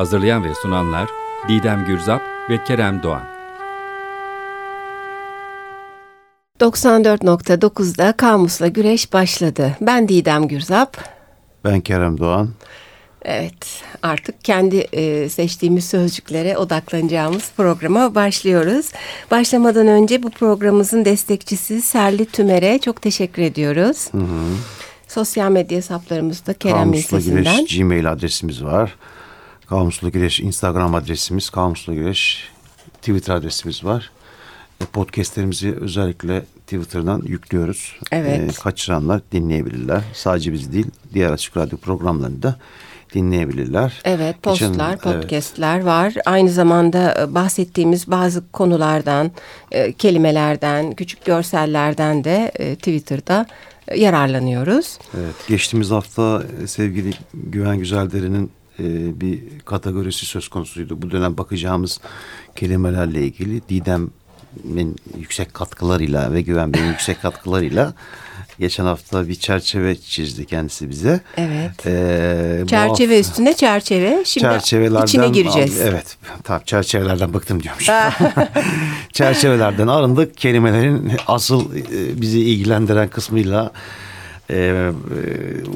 Hazırlayan ve sunanlar Didem Gürzap ve Kerem Doğan. 94.9'da Kamus'la Güreş başladı. Ben Didem Gürzap. Ben Kerem Doğan. Evet, artık kendi e, seçtiğimiz sözcüklere odaklanacağımız programa başlıyoruz. Başlamadan önce bu programımızın destekçisi Serli Tümer'e çok teşekkür ediyoruz. Hı hı. Sosyal medya hesaplarımızda Kerem Kamusla Güreş Gmail adresimiz var. Kamusla Güreş Instagram adresimiz, Kamusla Güreş Twitter adresimiz var. E, podcastlerimizi özellikle Twitter'dan yüklüyoruz. Evet. E, kaçıranlar dinleyebilirler. Sadece biz değil, diğer açık radyo programlarını da dinleyebilirler. Evet, postlar, Geçen, podcastler evet. var. Aynı zamanda e, bahsettiğimiz bazı konulardan, e, kelimelerden, küçük görsellerden de Twitter'da yararlanıyoruz. Evet, geçtiğimiz hafta sevgili Güven Güzeldere'nin e, bir kategorisi söz konusuydu. Bu dönem bakacağımız kelimelerle ilgili Didem'in yüksek katkılarıyla ve Güven Bey'in yüksek katkılarıyla geçen hafta bir çerçeve çizdi kendisi bize. Evet. Ee, çerçeve hafta, üstüne çerçeve. Şimdi çerçevelerden, içine gireceğiz. Evet. Tamam çerçevelerden bıktım diyormuş. çerçevelerden arındık. Kelimelerin asıl e, bizi ilgilendiren kısmıyla e, e,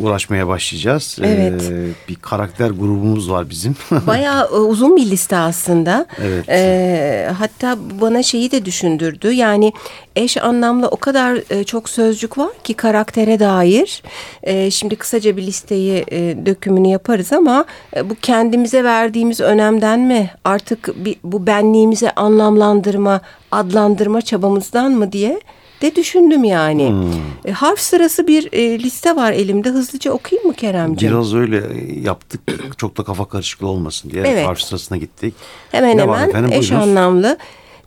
uğraşmaya başlayacağız. E, evet. E, bir karakter grubumuz var bizim. Bayağı e, uzun bir liste aslında. Evet. E, hatta bana şeyi de düşündürdü. Yani eş anlamlı o kadar e, çok sözcük var ki karaktere dair. E, şimdi kısaca bir listeyi e, dökümünü yaparız ama e, bu kendimize verdiğimiz önemden mi? Artık bir, bu benliğimize anlamlandırma, adlandırma çabamızdan mı diye de düşündüm yani. Hmm. E, harf sırası bir e, liste var elimde. Hızlıca okuyayım mı Keremciğim? Biraz öyle yaptık. Çok da kafa karışıklığı olmasın diye evet. harf sırasına gittik. Hemen ne hemen efendim? eş Buyurunuz. anlamlı.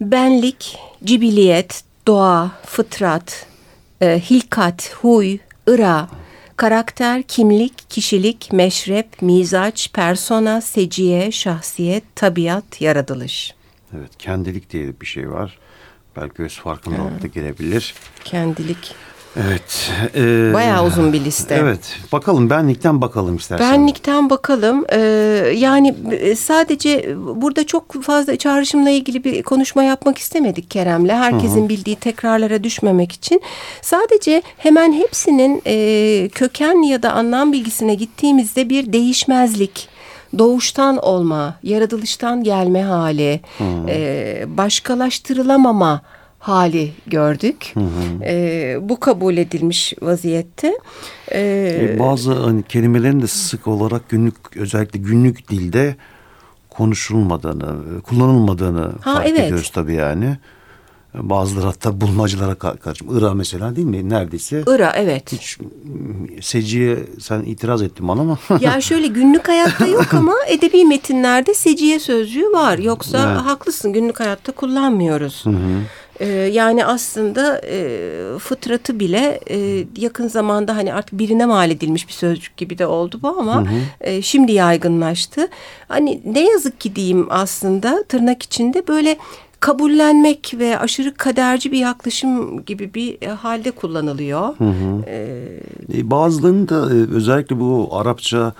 Benlik, cibiliyet, doğa, fıtrat, e, hilkat, huy, ıra, karakter, kimlik, kişilik, meşrep, mizaç, persona, seciye, şahsiyet, tabiat, yaratılış. Evet, kendilik diye bir şey var. Belki göz farkındalık da gelebilir. Kendilik. Evet. E, Bayağı uzun bir liste. Evet. Bakalım benlikten bakalım istersen. Benlikten bakalım. E, yani e, sadece burada çok fazla çağrışımla ilgili bir konuşma yapmak istemedik Kerem'le. Herkesin Hı-hı. bildiği tekrarlara düşmemek için. Sadece hemen hepsinin e, köken ya da anlam bilgisine gittiğimizde bir değişmezlik doğuştan olma, yaratılıştan gelme hali, hmm. e, başkalaştırılamama hali gördük. Hı E, bu kabul edilmiş vaziyette. E, e, bazı hani kelimelerin de sık olarak günlük özellikle günlük dilde konuşulmadığını, kullanılmadığını ha, fark evet. ediyoruz tabii yani. Bazıları hatta bulmacılara karşı. Ira mesela değil mi? Neredeyse. Ira evet. Hiç seciye sen itiraz ettin bana ama. ya şöyle günlük hayatta yok ama edebi metinlerde seciye sözcüğü var. Yoksa evet. haklısın günlük hayatta kullanmıyoruz. Hı hı. Ee, yani aslında e, fıtratı bile e, yakın zamanda hani artık birine mal edilmiş bir sözcük gibi de oldu bu ama hı hı. E, şimdi yaygınlaştı. Hani ne yazık ki diyeyim aslında tırnak içinde böyle kabullenmek ve aşırı kaderci bir yaklaşım gibi bir e, halde kullanılıyor. Hı hı. Ee, Bazılarının da e, özellikle bu Arapça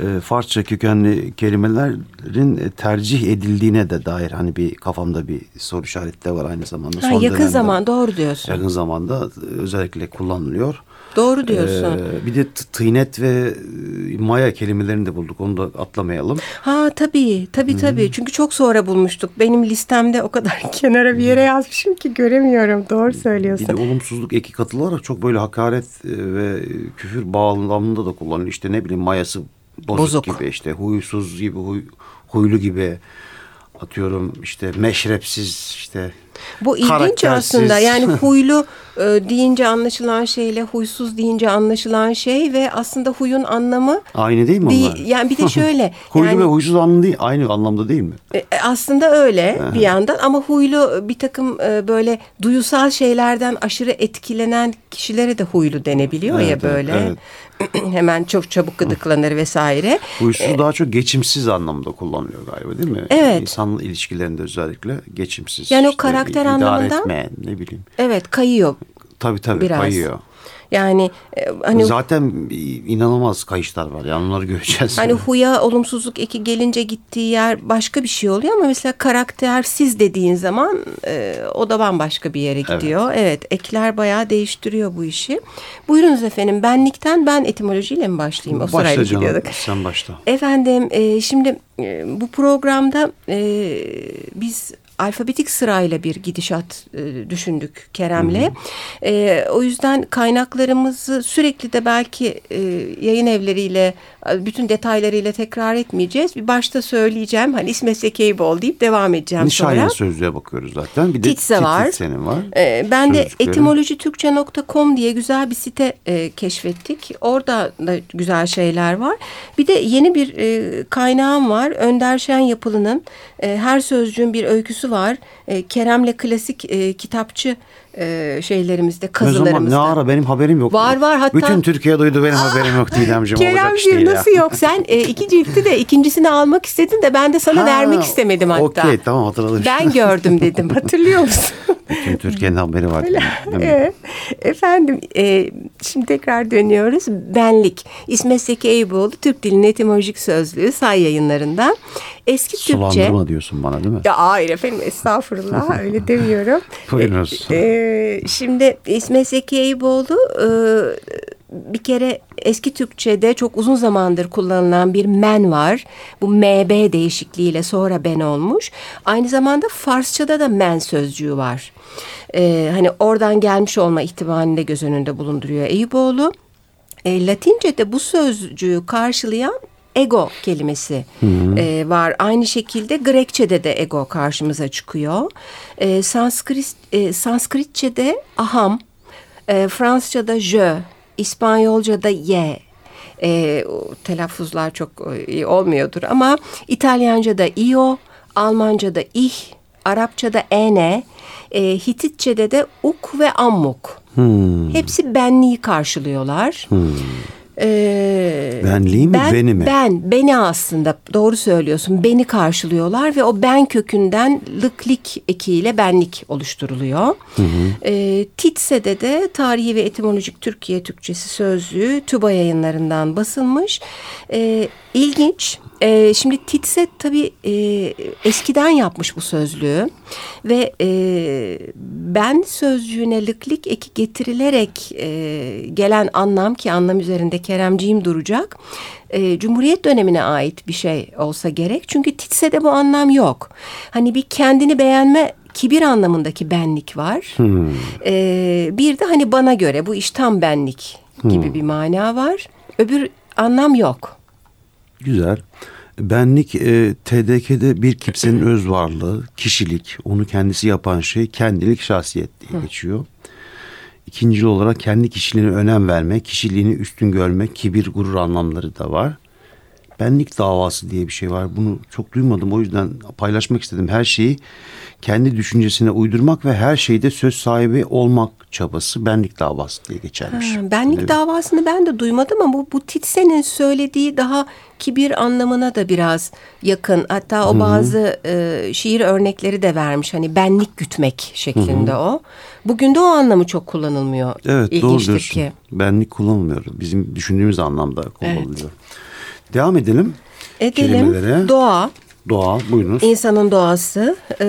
e, Farsça kökenli kelimelerin tercih edildiğine de dair hani bir kafamda bir soru işareti de var aynı zamanda. Ha, yakın dönemde, zaman doğru diyorsun. Yakın zamanda özellikle kullanılıyor. Doğru diyorsun. Ee, bir de tıynet ve e, maya kelimelerini de bulduk. Onu da atlamayalım. Ha tabii tabii hmm. tabii. Çünkü çok sonra bulmuştuk. Benim listemde o kadar kenara bir yere yazmışım ki göremiyorum. Doğru söylüyorsun. Bir de olumsuzluk eki katılarak çok böyle hakaret e, ve küfür bağlamında da kullanılıyor. İşte ne bileyim mayası bozuk, bozuk. gibi işte huysuz gibi huy, huylu gibi atıyorum işte meşrepsiz işte Bu ilginç aslında. Yani huylu e, deyince anlaşılan şeyle huysuz deyince anlaşılan şey ve aslında huyun anlamı Aynı değil mi değil. onlar? Yani bir de şöyle. Huylu yani, ve huysuz anlamı değil, aynı anlamda değil mi? e, aslında öyle bir yandan ama huylu bir takım e, böyle duyusal şeylerden aşırı etkilenen kişilere de huylu denebiliyor ya Evet, evet, böyle. evet. Hemen çok çabuk gıdıklanır vesaire. Huysuz daha çok geçimsiz anlamda kullanılıyor galiba değil mi? Evet. İnsan ilişkilerinde özellikle geçimsiz. Yani o işte karakter idare anlamında- etmeyen, ne bileyim. Evet kayıyor Tabii tabii biraz. kayıyor. Yani e, hani Zaten inanılmaz kayışlar var. Yani onları göreceğiz. Hani huya olumsuzluk eki gelince gittiği yer başka bir şey oluyor ama mesela karaktersiz dediğin zaman e, o da bambaşka bir yere gidiyor. Evet. ekler bayağı değiştiriyor bu işi. Buyurunuz efendim benlikten ben etimolojiyle mi başlayayım? O Başla sırayla canım, gidiyorduk. sen başla. Efendim e, şimdi e, bu programda e, biz alfabetik sırayla bir gidişat e, düşündük Kerem'le. E, o yüzden kaynaklarımızı sürekli de belki e, yayın evleriyle e, bütün detaylarıyla tekrar etmeyeceğiz. Bir başta söyleyeceğim hani İsmet Sekeyboğlu deyip devam edeceğim Nişanyen sonra. sözlüğe bakıyoruz zaten. Bir de Titse var. Titse'nin var. Ee, ben de etimolojitürkçe.com diye güzel bir site e, keşfettik. Orada da güzel şeyler var. Bir de yeni bir e, kaynağım var. Önder Şen Yapılı'nın e, Her Sözcüğün Bir Öyküsü var. E, Kerem'le klasik e, kitapçı e, şeylerimizde, Ne zaman kazılarımızda. ne ara benim haberim yok. Var, var, hatta- Bütün Türkiye duydu benim haberim yok Didemciğim olacak iş değil ya. nasıl yok? Sen e, iki ciltti de ikincisini almak istedin de ben de sana Ha, vermek istemedim hatta. Okey tamam hatırladım. Ben gördüm dedim. Hatırlıyor musun? Bütün Türkiye'nin haberi var. değil mi? Ee, Efendim e, şimdi tekrar dönüyoruz. Benlik. İsmet Zeki Eyüboğlu Türk Dilinin Etimolojik Sözlüğü say yayınlarından. Eski Türkçe. Sulandırma diyorsun bana değil mi? Ya hayır efendim estağfurullah öyle demiyorum. Buyurunuz. E, e, şimdi İsmet Zeki Eyüboğlu e, bir kere eski Türkçe'de çok uzun zamandır kullanılan bir men var. Bu MB değişikliğiyle sonra ben olmuş. Aynı zamanda Farsça'da da men sözcüğü var. E, hani oradan gelmiş olma ihtimalini de göz önünde bulunduruyor Eyüboğlu. E, Latince'de bu sözcüğü karşılayan ego kelimesi e, var. Aynı şekilde Grekçe'de de ego karşımıza çıkıyor. E, Sanskrit, e, Sanskritçe'de aham, e, Fransızca'da je, İspanyolca'da ye. E, telaffuzlar çok e, iyi olmuyordur ama İtalyanca'da io, Almanca'da ich, Arapça'da ene, e, Hititçe'de de uk ve ammuk. Hepsi benliği karşılıyorlar. Ee, Benliği mi, ben, beni mi? Ben, beni aslında doğru söylüyorsun. Beni karşılıyorlar ve o ben kökünden lıklik ekiyle benlik oluşturuluyor. Ee, Titse'de de Tarihi ve Etimolojik Türkiye Türkçesi Sözlüğü TÜBA yayınlarından basılmış. Ee, ilginç. Ee, şimdi Titse tabii e, eskiden yapmış bu sözlüğü ve e, ben sözcüğüne lıklik eki getirilerek e, gelen anlam ki anlam üzerinde Keremciğim duracak. E, Cumhuriyet dönemine ait bir şey olsa gerek. Çünkü Titse'de bu anlam yok. Hani bir kendini beğenme kibir anlamındaki benlik var. E, bir de hani bana göre bu iş tam benlik gibi bir mana var. Öbür anlam yok. Güzel. Benlik e, TDK'de bir kimsenin öz varlığı, kişilik, onu kendisi yapan şey kendilik, şahsiyet diye geçiyor. İkincil olarak kendi kişiliğine önem verme, kişiliğini üstün görme, kibir, gurur anlamları da var. Benlik davası diye bir şey var. Bunu çok duymadım. O yüzden paylaşmak istedim. Her şeyi kendi düşüncesine uydurmak ve her şeyde söz sahibi olmak çabası benlik davası diye geçermiş. Ha, benlik Evet. davasını ben de duymadım ama bu, bu Titse'nin söylediği daha kibir anlamına da biraz yakın. Hatta o bazı e, şiir örnekleri de vermiş. Hani benlik gütmek şeklinde o. Bugün de o anlamı çok kullanılmıyor. Evet doğru İlginçtir diyorsun. ki. Benlik kullanılmıyor. Bizim düşündüğümüz anlamda kullanılıyor. Devam edelim. Edelim. Kelimelere. Doğa, Doğa buyurunuz. insanın doğası. E,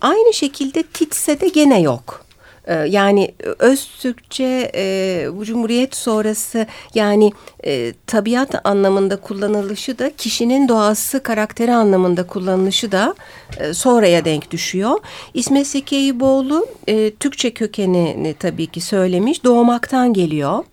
aynı şekilde Titse'de gene yok. E, Yani öz Türkçe e, bu Cumhuriyet sonrası yani e, tabiat anlamında kullanılışı da kişinin doğası karakteri anlamında kullanılışı da e, sonraya denk düşüyor. İsmet Zeki Eyüboğlu e, Türkçe kökenini tabii ki söylemiş. Doğmaktan geliyor.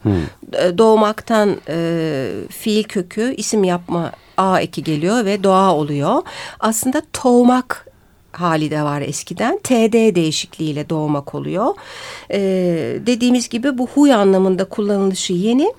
E, Doğmaktan e, fiil kökü isim yapma A eki geliyor ve doğa oluyor. Aslında toğmak hali de var eskiden. TD değişikliğiyle doğmak oluyor. Ee, dediğimiz gibi bu huy anlamında kullanılışı yeni.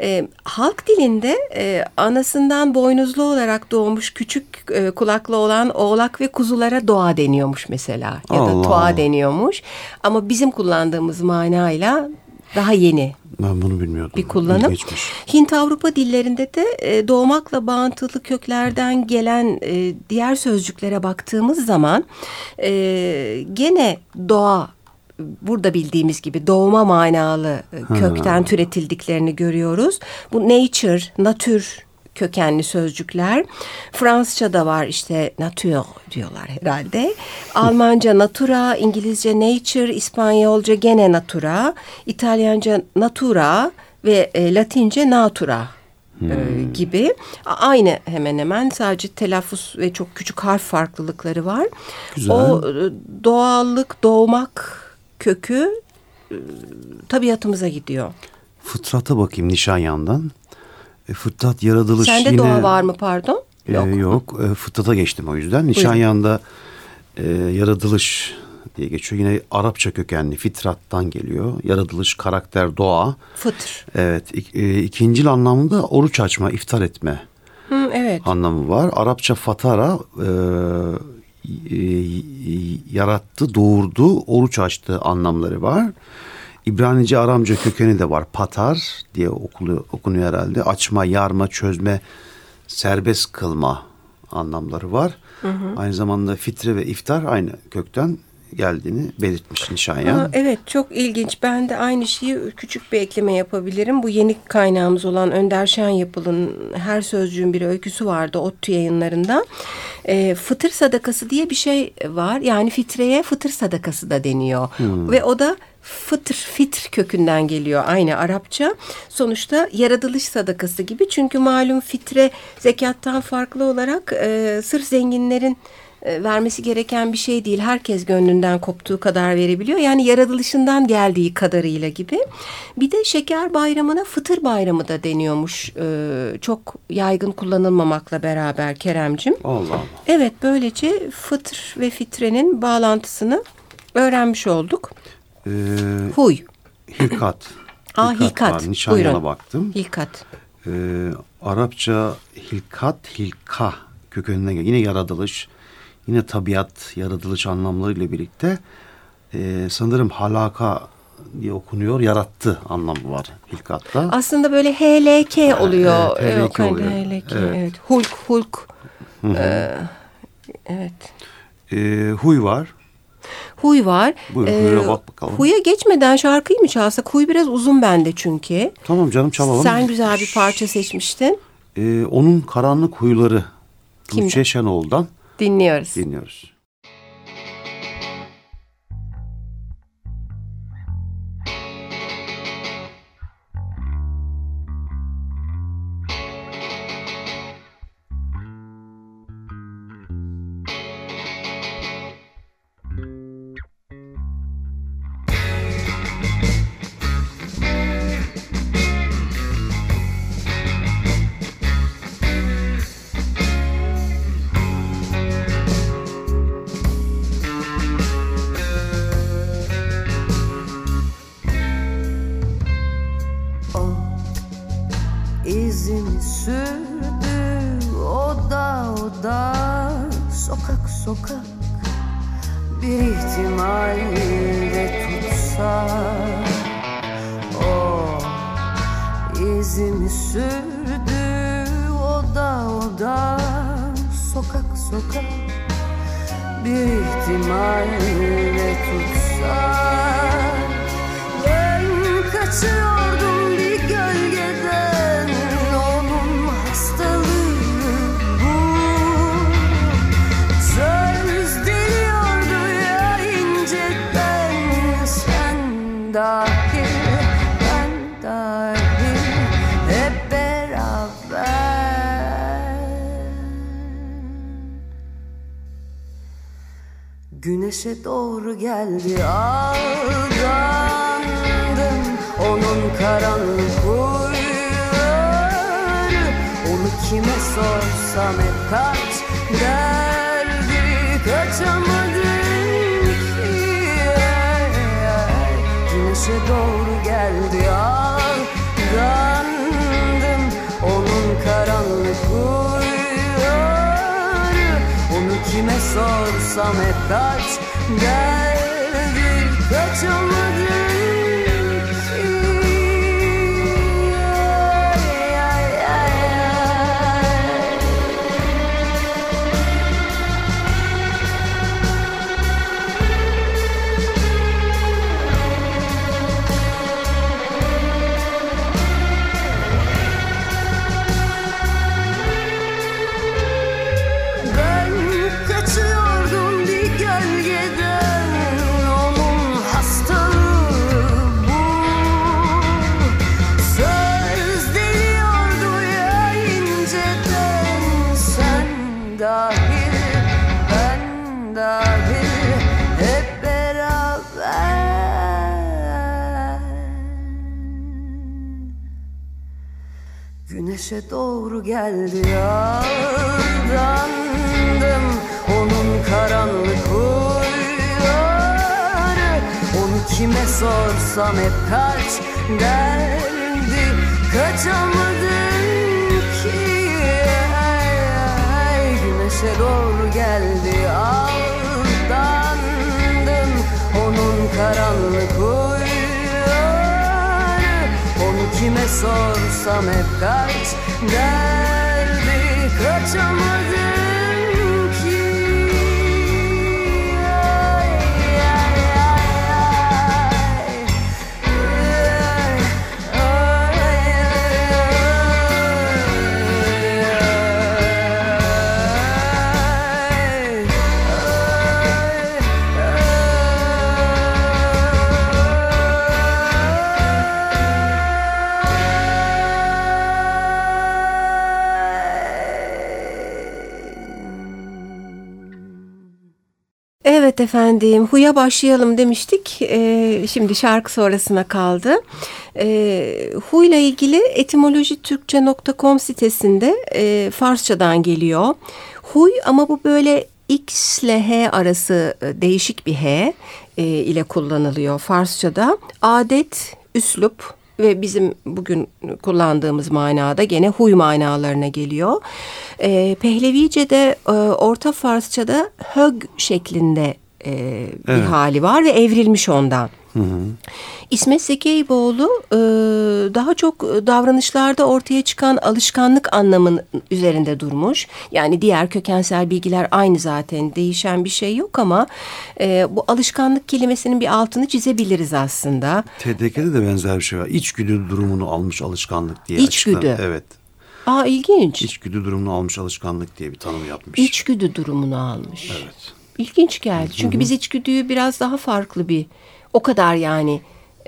Ee, halk dilinde e, anasından boynuzlu olarak doğmuş küçük e, kulaklı olan oğlak ve kuzulara doğa deniyormuş mesela. Ya da Allah toğa Allah. deniyormuş. Ama bizim kullandığımız manayla daha yeni Ben bunu bilmiyordum. bir kullanım. İlginçmiş. Hint Avrupa dillerinde de e, doğmakla bağıntılı köklerden gelen e, diğer sözcüklere baktığımız zaman e, gene doğa burada bildiğimiz gibi doğma manalı kökten türetildiklerini görüyoruz. Bu nature, natür kökenli sözcükler. Fransızca'da var işte nature diyorlar herhalde. Almanca natura, İngilizce nature, İspanyolca gene natura, İtalyanca natura ve e, Latince natura e, gibi. A- Aynı hemen hemen sadece telaffuz ve çok küçük harf farklılıkları var. Güzel. O e, doğallık, doğmak kökü e, tabiatımıza gidiyor. Fıtrata bakayım Nişanyan'dan. E, fıtrat yaratılış Sende yine... doğa var mı pardon? E, yok. E, fıtrata geçtim o yüzden. Nişanyan'da e, yaratılış diye geçiyor. Yine Arapça kökenli fitrattan geliyor. Yaratılış, karakter, doğa. Fıtır. Evet. ik- e, ikincil anlamında oruç açma, iftar etme Hı, evet. anlamı var. Arapça fatara e, e, yarattı, doğurdu, oruç açtı anlamları var. İbranice Aramca kökeni de var. Patar diye okulu, okunuyor herhalde. Açma, yarma, çözme, serbest kılma anlamları var. Aynı zamanda fitre ve iftar aynı kökten geldiğini belirtmiş Nişanyan. Aa, evet çok ilginç. Ben de aynı şeyi küçük bir ekleme yapabilirim. Bu yeni kaynağımız olan Önder Şen Yapıl'ın Her Sözcüğün Bir Öyküsü vardı ODTÜ yayınlarında. Ee, fıtır sadakası diye bir şey var. Yani fitreye fıtır sadakası da deniyor. Ve o da fıtır, fitr kökünden geliyor aynı Arapça. Sonuçta yaratılış sadakası gibi. Çünkü malum fitre zekattan farklı olarak e, sırf zenginlerin e, vermesi gereken bir şey değil. Herkes gönlünden koptuğu kadar verebiliyor. Yani yaratılışından geldiği kadarıyla gibi. Bir de şeker bayramına fıtır bayramı da deniyormuş. E, çok yaygın kullanılmamakla beraber Keremcim. Allah Allah. Evet böylece fıtır ve fitrenin bağlantısını öğrenmiş olduk. Ee, Huy, hilkat. Aa, hilkat. var. Nişanyan'a Buyurun. baktım. hilkat. Ee, Arapça hilkat, hilka kökeninden geliyor. Yine yaratılış, yine tabiat, yaratılış anlamlarıyla birlikte e, sanırım halaka diye okunuyor. Yarattı anlamı var hilkatta. Aslında böyle HLK oluyor. evet, HLK Yok, hani oluyor. HLK, Evet. evet. Hulk, Hulk. Ee, evet. Ee, huy var. Huy var. Buyurun, Ee, huya bak bakalım. Huya geçmeden şarkıyı mı çalsak? Huy biraz uzun bende çünkü. Tamam canım çalalım. Sen güzel bir parça seçmiştin. Ee, onun karanlık huyları? Tuğçe Şenoğlu'dan Dinliyoruz. dinliyoruz. güneşe doğru geldi. Aldandım onun karanlık huyları. Onu kime sorsam hep kaç derdi Kaçamadım ki? Güneşe doğru sorsam hep kaç derdi kaçamadım Güneşe doğru geldi yağdandım Onun karanlık huyları Onu kime sorsam hep kaç derdi Kaçamadım ki. Ay, ay, Güneşe doğru geldi aldandım. Onun karanlık huyları kime sorsam hep kaç derdi kaçamadım Evet efendim huya başlayalım demiştik. Ee, şimdi şarkı sonrasına kaldı. Ee, huyla ilgili etimolojitürkçe.com sitesinde e, Farsçadan geliyor. Huy ama bu böyle X ile H arası e, değişik bir H e, ile kullanılıyor Farsçada. Adet, üslup ve bizim bugün kullandığımız manada gene huy manalarına geliyor. E, Pehlevice'de e, Orta Farsça'da hög şeklinde e, bir Evet. hali var ve evrilmiş ondan. İsmet Sekeyboğlu e, daha çok davranışlarda ortaya çıkan alışkanlık anlamının üzerinde durmuş. Yani diğer kökensel bilgiler aynı zaten değişen bir şey yok ama e, bu alışkanlık kelimesinin bir altını çizebiliriz aslında. TDK'de de benzer bir şey var. İçgüdü durumunu almış alışkanlık diye. İçgüdü. açıklan- Evet. Aa ilginç. İçgüdü durumunu almış alışkanlık diye bir tanım yapmış. İçgüdü durumunu almış. Evet. İlginç geldi. Çünkü biz içgüdüyü biraz daha farklı bir o kadar yani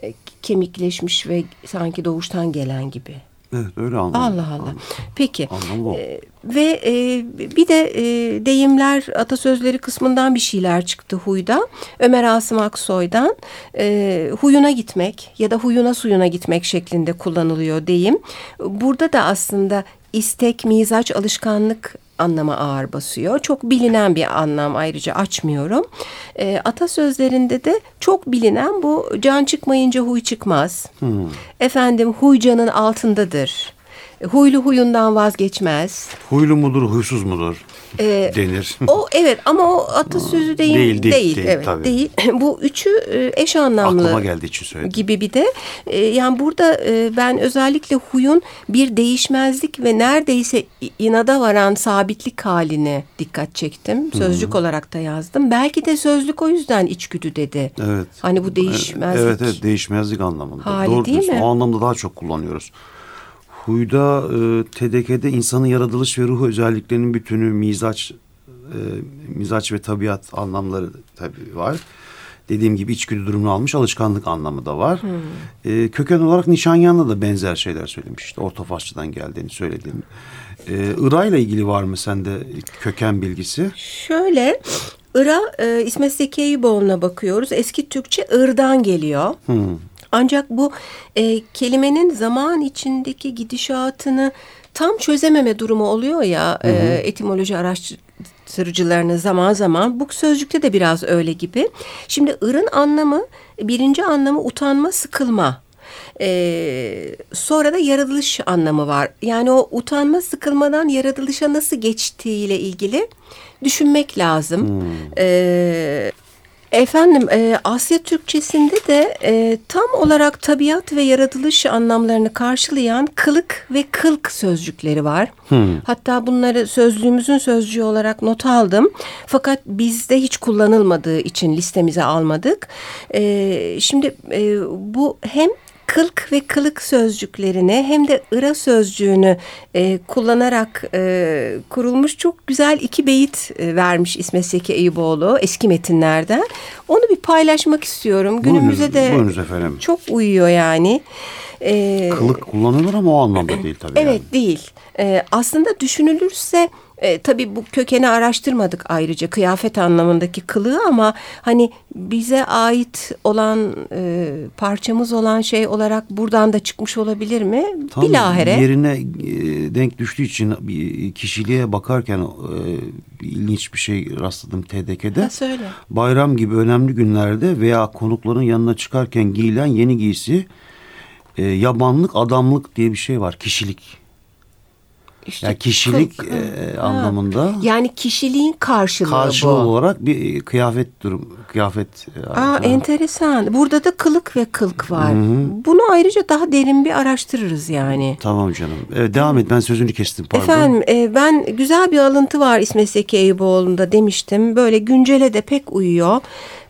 e, kemikleşmiş ve sanki doğuştan gelen gibi. Evet öyle anladım. Allah Allah. Peki. Anlamı o. Ee, ve e, bir de e, deyimler, atasözleri kısmından bir şeyler çıktı huyda. Ömer Asım Aksoy'dan e, huyuna gitmek ya da huyuna suyuna gitmek şeklinde kullanılıyor deyim. Burada da aslında istek, mizaç, alışkanlık anlama ağır basıyor. Çok bilinen bir anlam ayrıca açmıyorum. E, atasözlerinde de çok bilinen bu can çıkmayınca huy çıkmaz. Efendim huy canın altındadır. Huylu huyundan vazgeçmez. Huylu mudur, huysuz mudur Ee, denir. O evet ama o atasözü değil Değil, değil, değil, değil, evet tabii. değil. Bu üçü e, eş anlamlı. Aklıma geldiği için söyledim. gibi bir de e, yani burada e, ben özellikle huyun bir değişmezlik ve neredeyse inada varan sabitlik haline dikkat çektim. Sözcük olarak da yazdım. Belki de sözlük o yüzden içgüdü dedi. Evet. Hani bu değişmezlik. Evet evet değişmezlik anlamında. Hali Doğru değil diyorsun. mi? O anlamda daha çok kullanıyoruz. Huyda e, TDK'de insanın yaratılış ve ruh özelliklerinin bütünü mizaç e, mizaç ve tabiat anlamları tabii var. Dediğim gibi içgüdü durumunu almış alışkanlık anlamı da var. E, köken olarak Nişanyan'da da benzer şeyler söylemiş. İşte Orta Farsçadan geldiğini söylediğim. E, Ira ile ilgili var mı sende köken bilgisi? Şöyle Ira e, İsmet Zeki Eyüboğlu'na bakıyoruz. Eski Türkçe ırdan geliyor. Ancak bu e, kelimenin zaman içindeki gidişatını tam çözememe durumu oluyor ya e, etimoloji araştırıcılarının zaman zaman. Bu sözcükte de biraz öyle gibi. Şimdi ırın anlamı birinci anlamı utanma, sıkılma. Ee, sonra da yaratılış anlamı var. Yani o utanma sıkılmadan yaratılışa nasıl geçtiğiyle ilgili düşünmek lazım. Ee, Efendim e, Asya Türkçesinde de e, tam olarak tabiat ve yaratılış anlamlarını karşılayan kılık ve kılk sözcükleri var. Hatta bunları sözlüğümüzün sözcüğü olarak not aldım. Fakat bizde hiç kullanılmadığı için listemize almadık. E, şimdi e, bu hem kılk ve kılık sözcüklerini hem de ıra sözcüğünü e, kullanarak e, kurulmuş çok güzel iki beyit e, vermiş İsmet Seki Eyüboğlu eski metinlerden. Onu bir paylaşmak istiyorum. Günümüze de buyurunuz efendim. çok uyuyor yani. E, Kılık kullanılır ama o anlamda değil tabii. Evet yani. değil. Ee, aslında düşünülürse e, tabii bu kökeni araştırmadık ayrıca kıyafet anlamındaki kılığı ama hani bize ait olan e, parçamız olan şey olarak buradan da çıkmış olabilir mi? Tam Bilahare. yerine e, denk düştüğü için bir kişiliğe bakarken e, ilginç bir şey rastladım TDK'de. Ha, söyle. Bayram gibi önemli günlerde veya konukların yanına çıkarken giyilen yeni giysi e, yabanlık adamlık diye bir şey var kişilik. İşte Yani kişilik e, anlamında Yani kişiliğin karşılığı, karşılığı bu. olarak bir kıyafet durum kıyafet. e, Aa, ha. enteresan. Burada da kılık ve kılk var. Bunu ayrıca daha derin bir araştırırız yani. Tamam canım. Evet, devam et ben sözünü kestim pardon. Efendim e, ben güzel bir alıntı var İsmet Zeki Eyüboğlu'nda demiştim. Böyle güncele de pek uyuyor.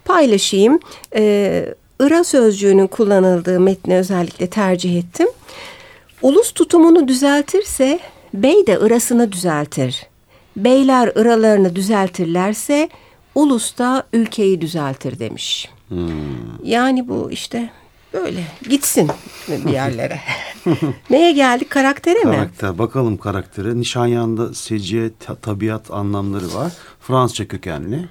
Paylaşayım. E, Ira sözcüğünün kullanıldığı metni özellikle tercih ettim. Ulus tutumunu düzeltirse bey de ırasını düzeltir. Beyler ıralarını düzeltirlerse ulus da ülkeyi düzeltir demiş. Yani bu işte böyle gitsin bir yerlere. Neye geldik karaktere mi? Karakter. Bakalım karaktere. Nişanyan'da seciye, ta- tabiat anlamları var. Fransızca kökenli.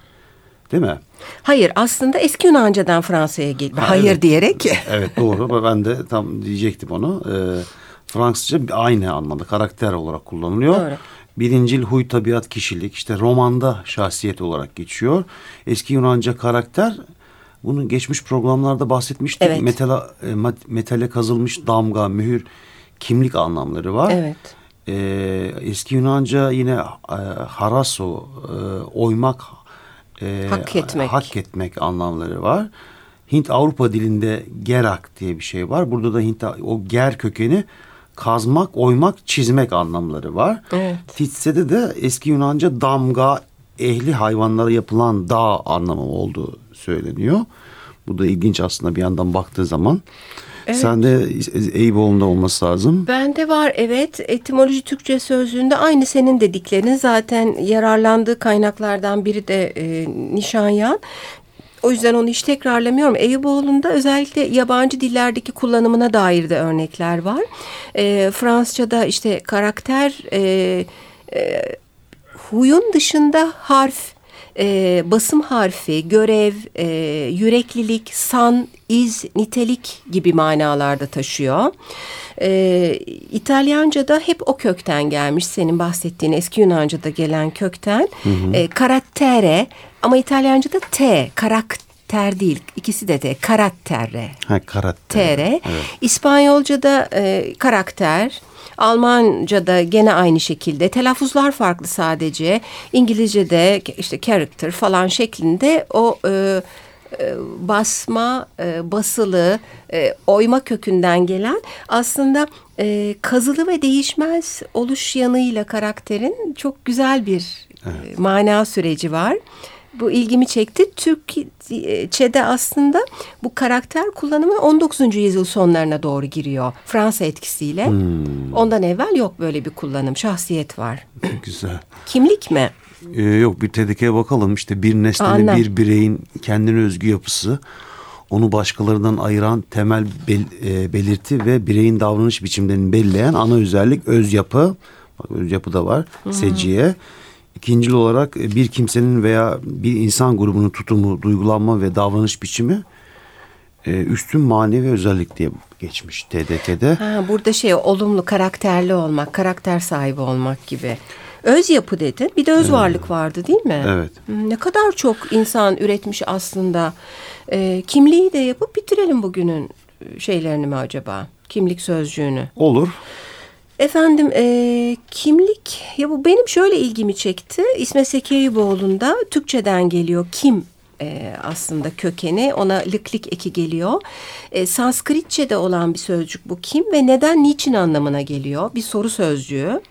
Değil mi? Hayır aslında eski Yunanca'dan Fransa'ya geldi. Ha, Hayır evet. diyerek. Evet doğru. ben de tam diyecektim onu. Ee, Fransızca aynı anlamda karakter olarak kullanılıyor. Doğru. Birincil huy tabiat kişilik işte romanda şahsiyet olarak geçiyor. Eski Yunanca karakter bunu geçmiş programlarda bahsetmiştik. Evet. Metala, e, metale kazılmış damga, mühür, kimlik anlamları var. Evet. Ee, eski Yunanca yine e, haraso, e, oymak, e, Hak etmek. hak etmek anlamları var. Hint Avrupa dilinde gerak diye bir şey var. Burada da Hint o ger kökeni kazmak, oymak, çizmek anlamları var. Evet. Titse'de de eski Yunanca damga, ehli hayvanlara yapılan dağ anlamı olduğu söyleniyor. Bu da ilginç aslında bir yandan baktığı zaman. Sen de Eyüboğlu'nda olması lazım. Bende var evet etimoloji Türkçe sözlüğünde aynı senin dediklerin zaten yararlandığı kaynaklardan biri de e, Nişanyan. O yüzden onu hiç tekrarlamıyorum. Eyüboğlu'nda özellikle yabancı dillerdeki kullanımına dair de örnekler var. E, Fransızca'da işte karakter e, e, huyun dışında harf, e, basım harfi, görev, e, yüreklilik, san, iz, nitelik gibi manalarda taşıyor. E, İtalyanca'da hep o kökten gelmiş. Senin bahsettiğin eski Yunanca'da gelen kökten. E, karattere ama İtalyanca'da T, karakter değil. İkisi de T, karattere. Ha, karakter. TR. İspanyolca'da e, karakter. Almanca'da gene aynı şekilde. Telaffuzlar farklı sadece. İngilizce'de işte character falan şeklinde o e, basma, e, basılı, e, oyma kökünden gelen aslında e, kazılı ve değişmez oluş yanıyla karakterin çok güzel bir e, mana süreci var. Bu ilgimi çekti. Türkçe'de aslında bu karakter kullanımı 19. yüzyıl sonlarına doğru giriyor. Fransa etkisiyle. Ondan evvel yok böyle bir kullanım. Şahsiyet var. Güzel. Kimlik mi? Ee, yok bir TDK'ye bakalım. İşte bir nesnenin bir bireyin kendine özgü yapısı onu başkalarından ayıran temel bel- e, belirti ve bireyin davranış biçimlerini belirleyen ana özellik öz yapı. Bak öz yapı da var seciye. İkincil olarak e, bir kimsenin veya bir insan grubunun tutumu, duygulanma ve davranış biçimi e, üstün manevi özellik diye geçmiş TDK'de. Ha, burada şey olumlu karakterli olmak, karakter sahibi olmak gibi. Öz yapı dedin. Bir de öz varlık vardı değil mi? Evet. Ne kadar çok insan üretmiş aslında. Ee, kimliği de yapıp bitirelim bugünün şeylerini mi acaba? Kimlik sözcüğünü. Olur. Efendim e, kimlik ya bu benim şöyle ilgimi çekti. İsmet Seki Eyüboğlu'nda Türkçeden geliyor kim e, aslında kökeni ona lıklik eki geliyor. E, Sanskritçe'de olan bir sözcük bu kim ve neden niçin anlamına geliyor bir soru sözcüğü.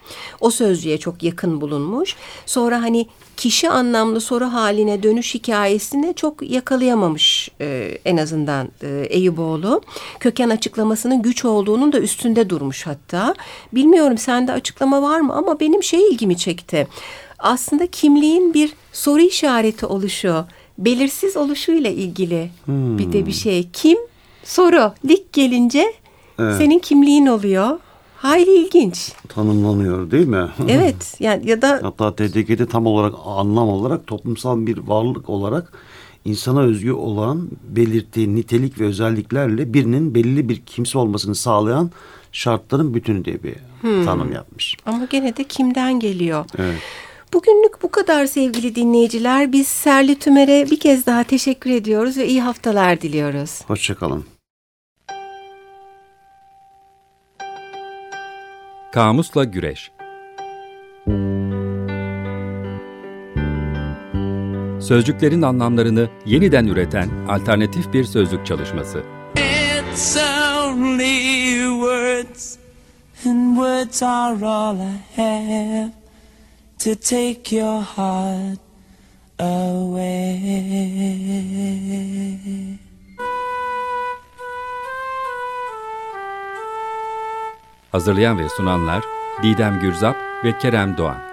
O sözcüğe çok yakın bulunmuş. Sonra hani kişi anlamlı soru haline dönüş hikayesini çok yakalayamamış e, en azından e, Eyüboğlu. Köken açıklamasının güç olduğunun da üstünde durmuş hatta. Bilmiyorum sende açıklama var mı ama benim şey ilgimi çekti. Aslında kimliğin bir soru işareti oluşu, belirsiz oluşuyla ilgili bir de bir şey. Kim? Soru. Lik gelince Evet. senin kimliğin oluyor. Hayli ilginç. Tanımlanıyor değil mi? Evet. Yani ya da Hatta TDK'de tam olarak anlam olarak toplumsal bir varlık olarak insana özgü olan belirttiği nitelik ve özelliklerle birinin belirli bir kimse olmasını sağlayan şartların bütünü diye bir tanım yapmış. Ama gene de kimden geliyor? Evet. Bugünlük bu kadar sevgili dinleyiciler. Biz Serli Tümer'e bir kez daha teşekkür ediyoruz ve iyi haftalar diliyoruz. Hoşçakalın. Kamusla Güreş Sözcüklerin anlamlarını yeniden üreten alternatif bir sözlük çalışması. It's only words, and words are all I have to take your heart away. Hazırlayan ve sunanlar Didem Gürzap ve Kerem Doğan.